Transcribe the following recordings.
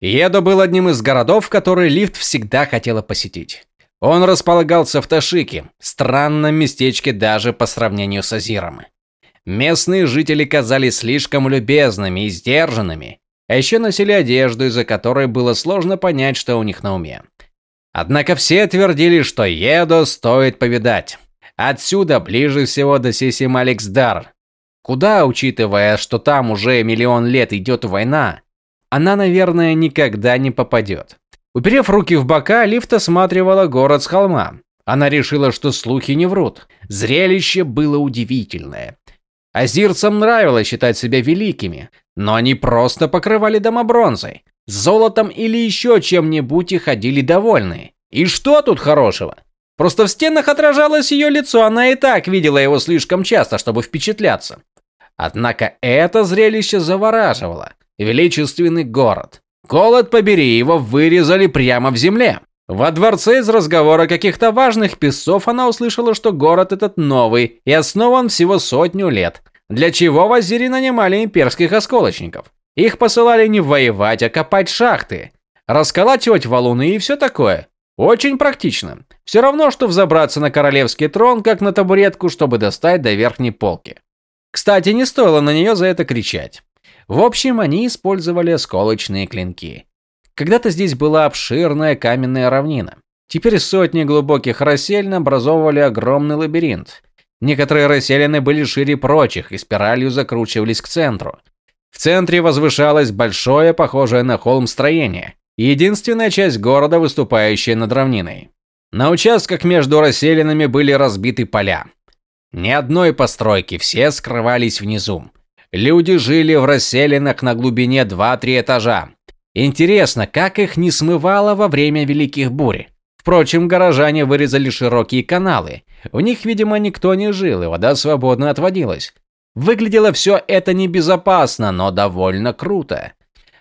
Едо был одним из городов, который лифт всегда хотела посетить. Он располагался в Ташике, странном местечке даже по сравнению с Азиром. Местные жители казались слишком любезными и сдержанными, а еще носили одежду, из-за которой было сложно понять, что у них на уме. Однако все твердили, что Едо стоит повидать. Отсюда ближе всего до Сисималиксдар. Куда, учитывая, что там уже миллион лет идет война, она, наверное, никогда не попадет. Уперев руки в бока, лифт осматривала город с холма. Она решила, что слухи не врут. Зрелище было удивительное. Азирцам нравилось считать себя великими, но они просто покрывали дома бронзой, золотом или еще чем-нибудь и ходили довольные. И что тут хорошего? Просто в стенах отражалось ее лицо, она и так видела его слишком часто, чтобы впечатляться. Однако это зрелище завораживало. Величественный город. Голод побери, его вырезали прямо в земле. Во дворце из разговора каких-то важных писцов она услышала, что город этот новый и основан всего сотню лет. Для чего в Азире нанимали имперских осколочников? Их посылали не воевать, а копать шахты, расколачивать валуны и все такое. Очень практично. Все равно, что взобраться на королевский трон, как на табуретку, чтобы достать до верхней полки. Кстати, не стоило на нее за это кричать. В общем, они использовали осколочные клинки. Когда-то здесь была обширная каменная равнина. Теперь сотни глубоких расселин образовывали огромный лабиринт. Некоторые расселины были шире прочих и спиралью закручивались к центру. В центре возвышалось большое, похожее на холм строение. Единственная часть города, выступающая над равниной. На участках между расселинами были разбиты поля. Ни одной постройки, все скрывались внизу. Люди жили в расселинах на глубине 2-3 этажа. Интересно, как их не смывало во время Великих Бурь? Впрочем, горожане вырезали широкие каналы. В них, видимо, никто не жил, и вода свободно отводилась. Выглядело все это небезопасно, но довольно круто.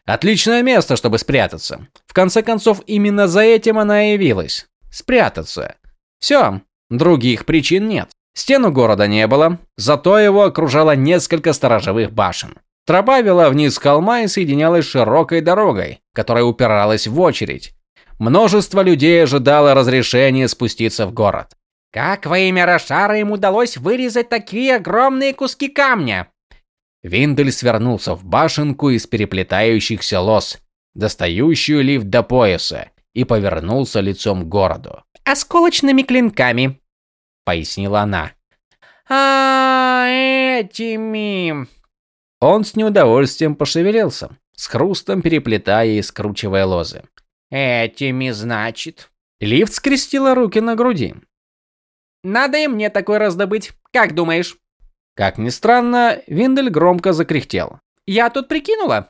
Отличное место, чтобы спрятаться. В конце концов, именно за этим она и явилась. Спрятаться. Все, других причин нет. Стену города не было, зато его окружало несколько сторожевых башен. Тропа вела вниз холма и соединялась широкой дорогой, которая упиралась в очередь. Множество людей ожидало разрешения спуститься в город. «Как во имя Рошара им удалось вырезать такие огромные куски камня?» Виндель свернулся в башенку из переплетающихся лос, достающую лифт до пояса, и повернулся лицом к городу. «Осколочными клинками», пояснила она. А, этими. Он с неудовольствием пошевелился, с хрустом переплетая и скручивая лозы. Этими, значит. Лифт скрестила руки на груди. Надо и мне такой раздобыть. Как думаешь? Как ни странно, Виндель громко закряхтел. Я тут прикинула,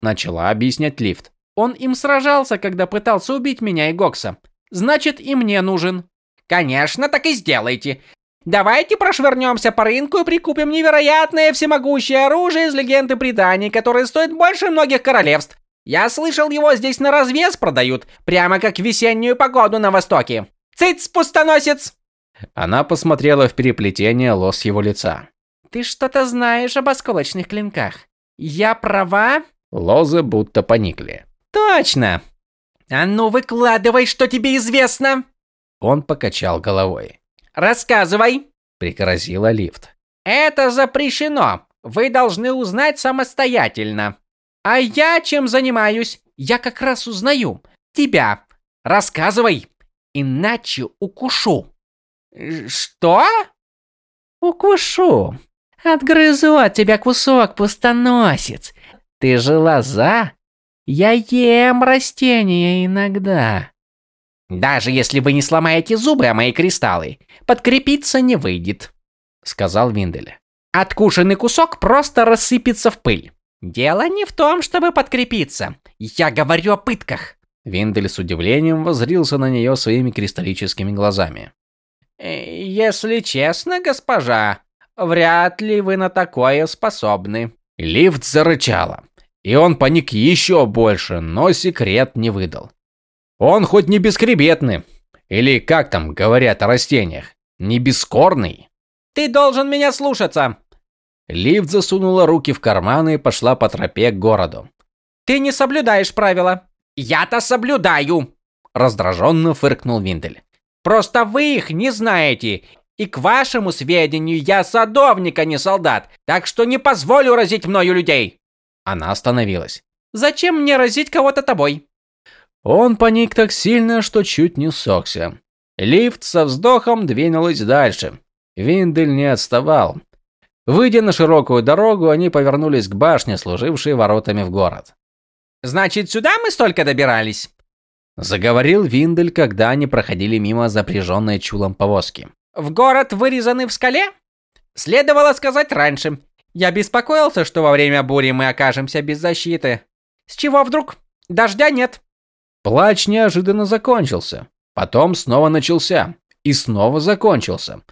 начала объяснять лифт. Он им сражался, когда пытался убить меня и Гокса. Значит, и мне нужен. Конечно, так и сделайте. Давайте прошвырнемся по рынку и прикупим невероятное всемогущее оружие из легенды преданий, которое стоит больше многих королевств. Я слышал, его здесь на развес продают, прямо как весеннюю погоду на востоке. Цыц, пустоносец!» Она посмотрела в переплетение лос его лица. «Ты что-то знаешь об осколочных клинках? Я права?» Лозы будто поникли. «Точно! А ну выкладывай, что тебе известно!» Он покачал головой. «Рассказывай!» – пригрозила лифт. «Это запрещено! Вы должны узнать самостоятельно!» «А я чем занимаюсь? Я как раз узнаю. Тебя. Рассказывай, иначе укушу». «Что?» «Укушу. Отгрызу от тебя кусок, пустоносец. Ты же лоза? Я ем растения иногда». Даже если вы не сломаете зубы о мои кристаллы, подкрепиться не выйдет, сказал Виндель. Откушенный кусок просто рассыпется в пыль. Дело не в том, чтобы подкрепиться. Я говорю о пытках. Виндель с удивлением воззрился на нее своими кристаллическими глазами. «Э, если честно, госпожа, вряд ли вы на такое способны. Лифт зарычала, и он паник еще больше, но секрет не выдал. Он хоть не бескребетный, или как там говорят о растениях, не бескорный. Ты должен меня слушаться. Лифт засунула руки в карманы и пошла по тропе к городу. Ты не соблюдаешь правила. Я-то соблюдаю, раздраженно фыркнул Виндель. Просто вы их не знаете. И к вашему сведению, я садовник, а не солдат, так что не позволю разить мною людей. Она остановилась. Зачем мне разить кого-то тобой? Он паник так сильно, что чуть не сохся. Лифт со вздохом двинулась дальше. Виндель не отставал. Выйдя на широкую дорогу, они повернулись к башне, служившей воротами в город. «Значит, сюда мы столько добирались?» Заговорил Виндель, когда они проходили мимо запряженной чулом повозки. «В город вырезаны в скале?» «Следовало сказать раньше. Я беспокоился, что во время бури мы окажемся без защиты. С чего вдруг? Дождя нет». Плач неожиданно закончился. Потом снова начался. И снова закончился.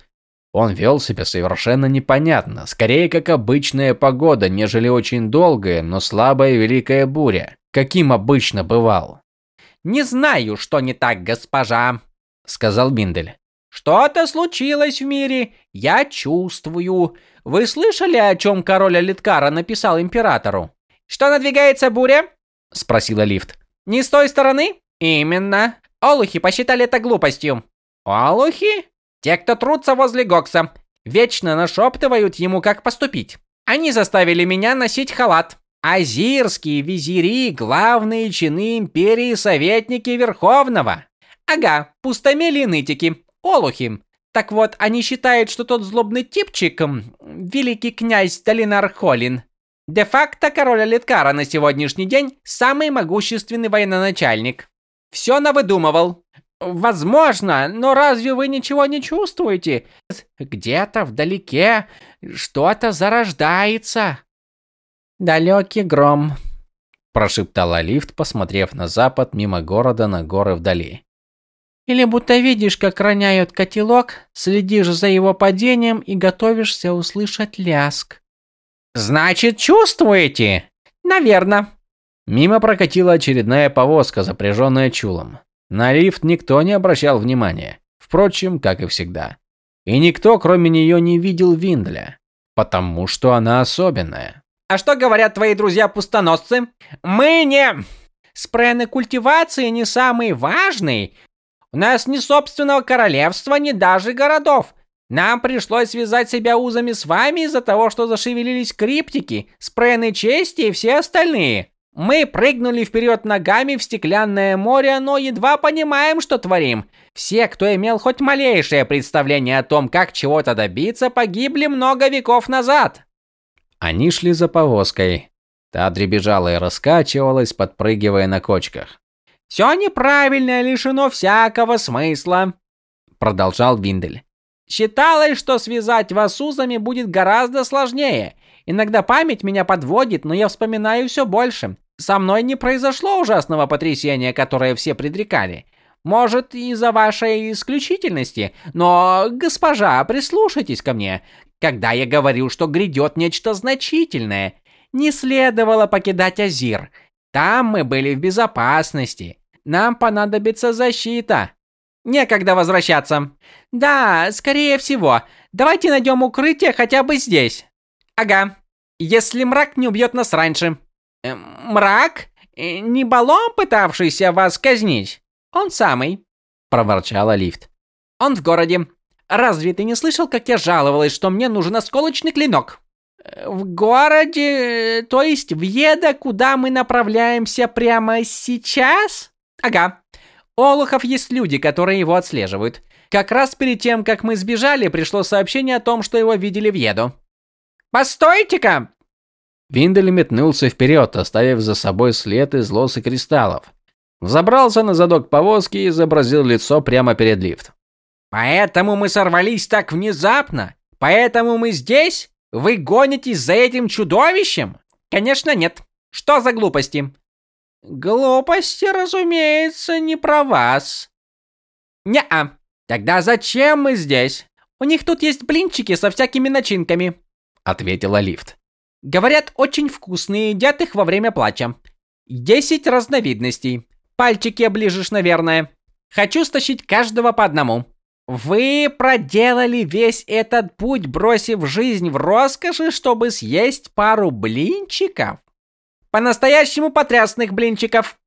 Он вел себя совершенно непонятно, скорее как обычная погода, нежели очень долгая, но слабая великая буря, каким обычно бывал. «Не знаю, что не так, госпожа», — сказал Биндель. «Что-то случилось в мире, я чувствую. Вы слышали, о чем король Алиткара написал императору?» «Что надвигается буря?» — спросила Лифт. «Не с той стороны?» «Именно. Олухи посчитали это глупостью». «Олухи?» Те, кто трутся возле Гокса, вечно нашептывают ему, как поступить. Они заставили меня носить халат. Азирские визири, главные чины империи, советники Верховного. Ага, пустомели нытики, олухи. Так вот, они считают, что тот злобный типчик, великий князь Долинар Холин, де-факто король Литкара на сегодняшний день самый могущественный военачальник. Все навыдумывал. Возможно, но разве вы ничего не чувствуете? Где-то вдалеке что-то зарождается. Далекий гром, прошептала лифт, посмотрев на запад мимо города на горы вдали. Или будто видишь, как роняют котелок, следишь за его падением и готовишься услышать ляск. Значит, чувствуете? Наверно. Мимо прокатила очередная повозка, запряженная чулом. На лифт никто не обращал внимания, впрочем, как и всегда. И никто, кроме нее, не видел Виндля, потому что она особенная. А что говорят твои друзья-пустоносцы? Мы не... Спрены культивации не самый важный. У нас ни собственного королевства, ни даже городов. Нам пришлось связать себя узами с вами из-за того, что зашевелились криптики, спрены чести и все остальные. Мы прыгнули вперед ногами в стеклянное море, но едва понимаем, что творим. Все, кто имел хоть малейшее представление о том, как чего-то добиться, погибли много веков назад. Они шли за повозкой. Та дребезжала и раскачивалась, подпрыгивая на кочках. «Все неправильно, лишено всякого смысла», — продолжал Виндель. «Считалось, что связать вас узами будет гораздо сложнее, Иногда память меня подводит, но я вспоминаю все больше. Со мной не произошло ужасного потрясения, которое все предрекали. Может, из-за вашей исключительности, но, госпожа, прислушайтесь ко мне. Когда я говорю, что грядет нечто значительное, не следовало покидать Азир. Там мы были в безопасности. Нам понадобится защита. Некогда возвращаться. Да, скорее всего. Давайте найдем укрытие хотя бы здесь. Ага. Если мрак не убьет нас раньше. Э, мрак? Э, не баллон, пытавшийся вас казнить? Он самый, проворчала лифт. Он в городе. Разве ты не слышал, как я жаловалась, что мне нужен осколочный клинок? Э, в городе, то есть в Еда, куда мы направляемся прямо сейчас? Ага. У Олухов есть люди, которые его отслеживают. Как раз перед тем, как мы сбежали, пришло сообщение о том, что его видели в Еду. «Постойте-ка!» Виндель метнулся вперед, оставив за собой след из лос и кристаллов. Взобрался на задок повозки и изобразил лицо прямо перед лифт. «Поэтому мы сорвались так внезапно? Поэтому мы здесь? Вы гонитесь за этим чудовищем?» «Конечно нет. Что за глупости?» «Глупости, разумеется, не про вас». «Не-а. Тогда зачем мы здесь? У них тут есть блинчики со всякими начинками ответила лифт. Говорят, очень вкусные, едят их во время плача. Десять разновидностей. Пальчики оближешь, наверное. Хочу стащить каждого по одному. Вы проделали весь этот путь, бросив жизнь в роскоши, чтобы съесть пару блинчиков? По-настоящему потрясных блинчиков.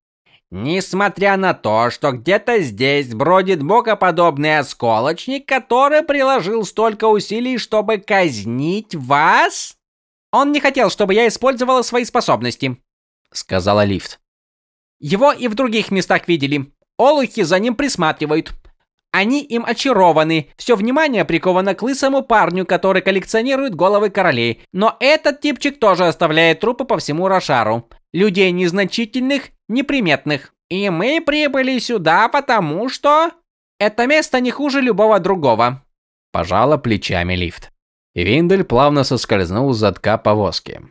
Несмотря на то, что где-то здесь бродит богоподобный осколочник, который приложил столько усилий, чтобы казнить вас, он не хотел, чтобы я использовала свои способности, сказала Лифт. Его и в других местах видели. Олухи за ним присматривают. Они им очарованы. Все внимание приковано к лысому парню, который коллекционирует головы королей. Но этот типчик тоже оставляет трупы по всему Рошару. Людей незначительных, неприметных. И мы прибыли сюда, потому что... Это место не хуже любого другого. Пожала плечами лифт. Виндель плавно соскользнул с задка повозки.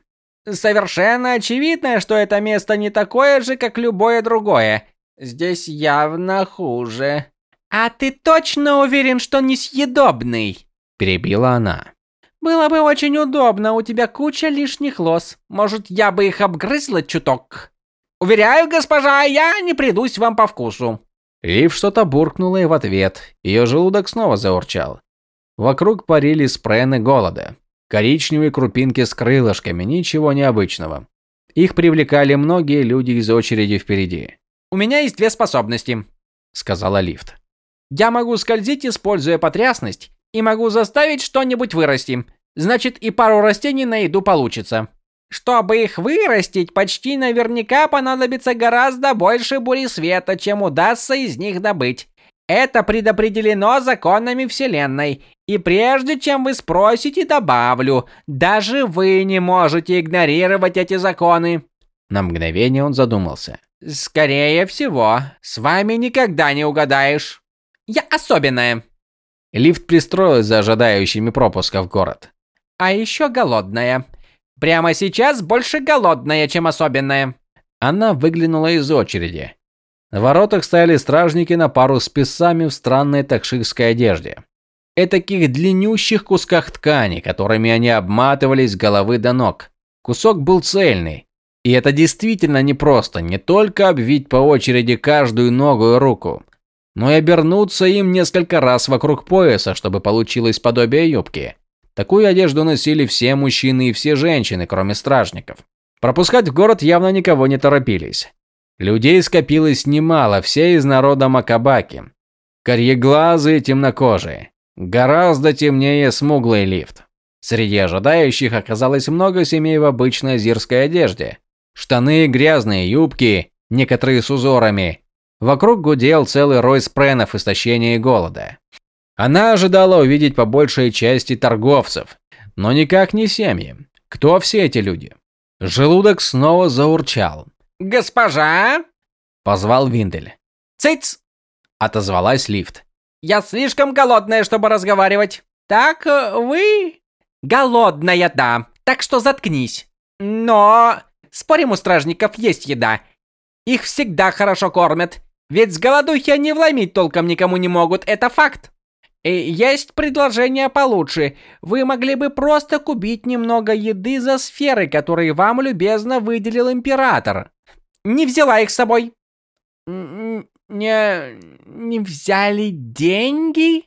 Совершенно очевидно, что это место не такое же, как любое другое. Здесь явно хуже. «А ты точно уверен, что несъедобный?» – перебила она. «Было бы очень удобно, у тебя куча лишних лос. Может, я бы их обгрызла чуток?» «Уверяю, госпожа, я не придусь вам по вкусу». Лив что-то буркнула и в ответ. Ее желудок снова заурчал. Вокруг парили спрены голода. Коричневые крупинки с крылышками, ничего необычного. Их привлекали многие люди из очереди впереди. «У меня есть две способности», — сказала Лифт. Я могу скользить, используя потрясность, и могу заставить что-нибудь вырасти. Значит, и пару растений на еду получится. Чтобы их вырастить, почти наверняка понадобится гораздо больше бури света, чем удастся из них добыть. Это предопределено законами Вселенной. И прежде чем вы спросите, добавлю, даже вы не можете игнорировать эти законы. На мгновение он задумался. Скорее всего, с вами никогда не угадаешь. Я особенная. Лифт пристроилась за ожидающими пропуска в город. А еще голодная. Прямо сейчас больше голодная, чем особенная. Она выглянула из очереди. На воротах стояли стражники на пару с писами в странной такширской одежде. Этаких длиннющих кусках ткани, которыми они обматывались с головы до ног. Кусок был цельный. И это действительно непросто, не только обвить по очереди каждую ногу и руку, но и обернуться им несколько раз вокруг пояса, чтобы получилось подобие юбки. Такую одежду носили все мужчины и все женщины, кроме стражников. Пропускать в город явно никого не торопились. Людей скопилось немало, все из народа Макабаки. Карьеглазые, темнокожие. Гораздо темнее смуглый лифт. Среди ожидающих оказалось много семей в обычной азирской одежде. Штаны, грязные юбки, некоторые с узорами, Вокруг гудел целый рой спренов истощения и голода. Она ожидала увидеть по большей части торговцев, но никак не семьи. Кто все эти люди? Желудок снова заурчал. «Госпожа!» – позвал Виндель. «Цыц!» – отозвалась лифт. «Я слишком голодная, чтобы разговаривать. Так э, вы...» «Голодная, да. Так что заткнись. Но...» «Спорим, у стражников есть еда. Их всегда хорошо кормят. Ведь с голодухи они вломить толком никому не могут, это факт. И есть предложение получше. Вы могли бы просто купить немного еды за сферы, которые вам любезно выделил император. Не взяла их с собой. Не... не взяли деньги?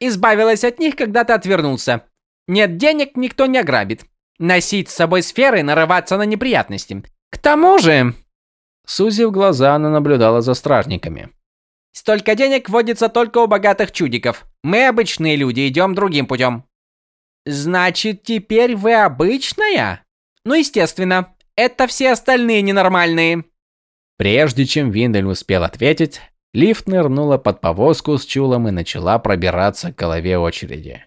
Избавилась от них, когда ты отвернулся. Нет денег, никто не ограбит. Носить с собой сферы, нарываться на неприятности. К тому же, Сузив глаза, она наблюдала за стражниками. «Столько денег водится только у богатых чудиков. Мы, обычные люди, идем другим путем». «Значит, теперь вы обычная?» «Ну, естественно. Это все остальные ненормальные». Прежде чем Виндель успел ответить, лифт нырнула под повозку с чулом и начала пробираться к голове очереди.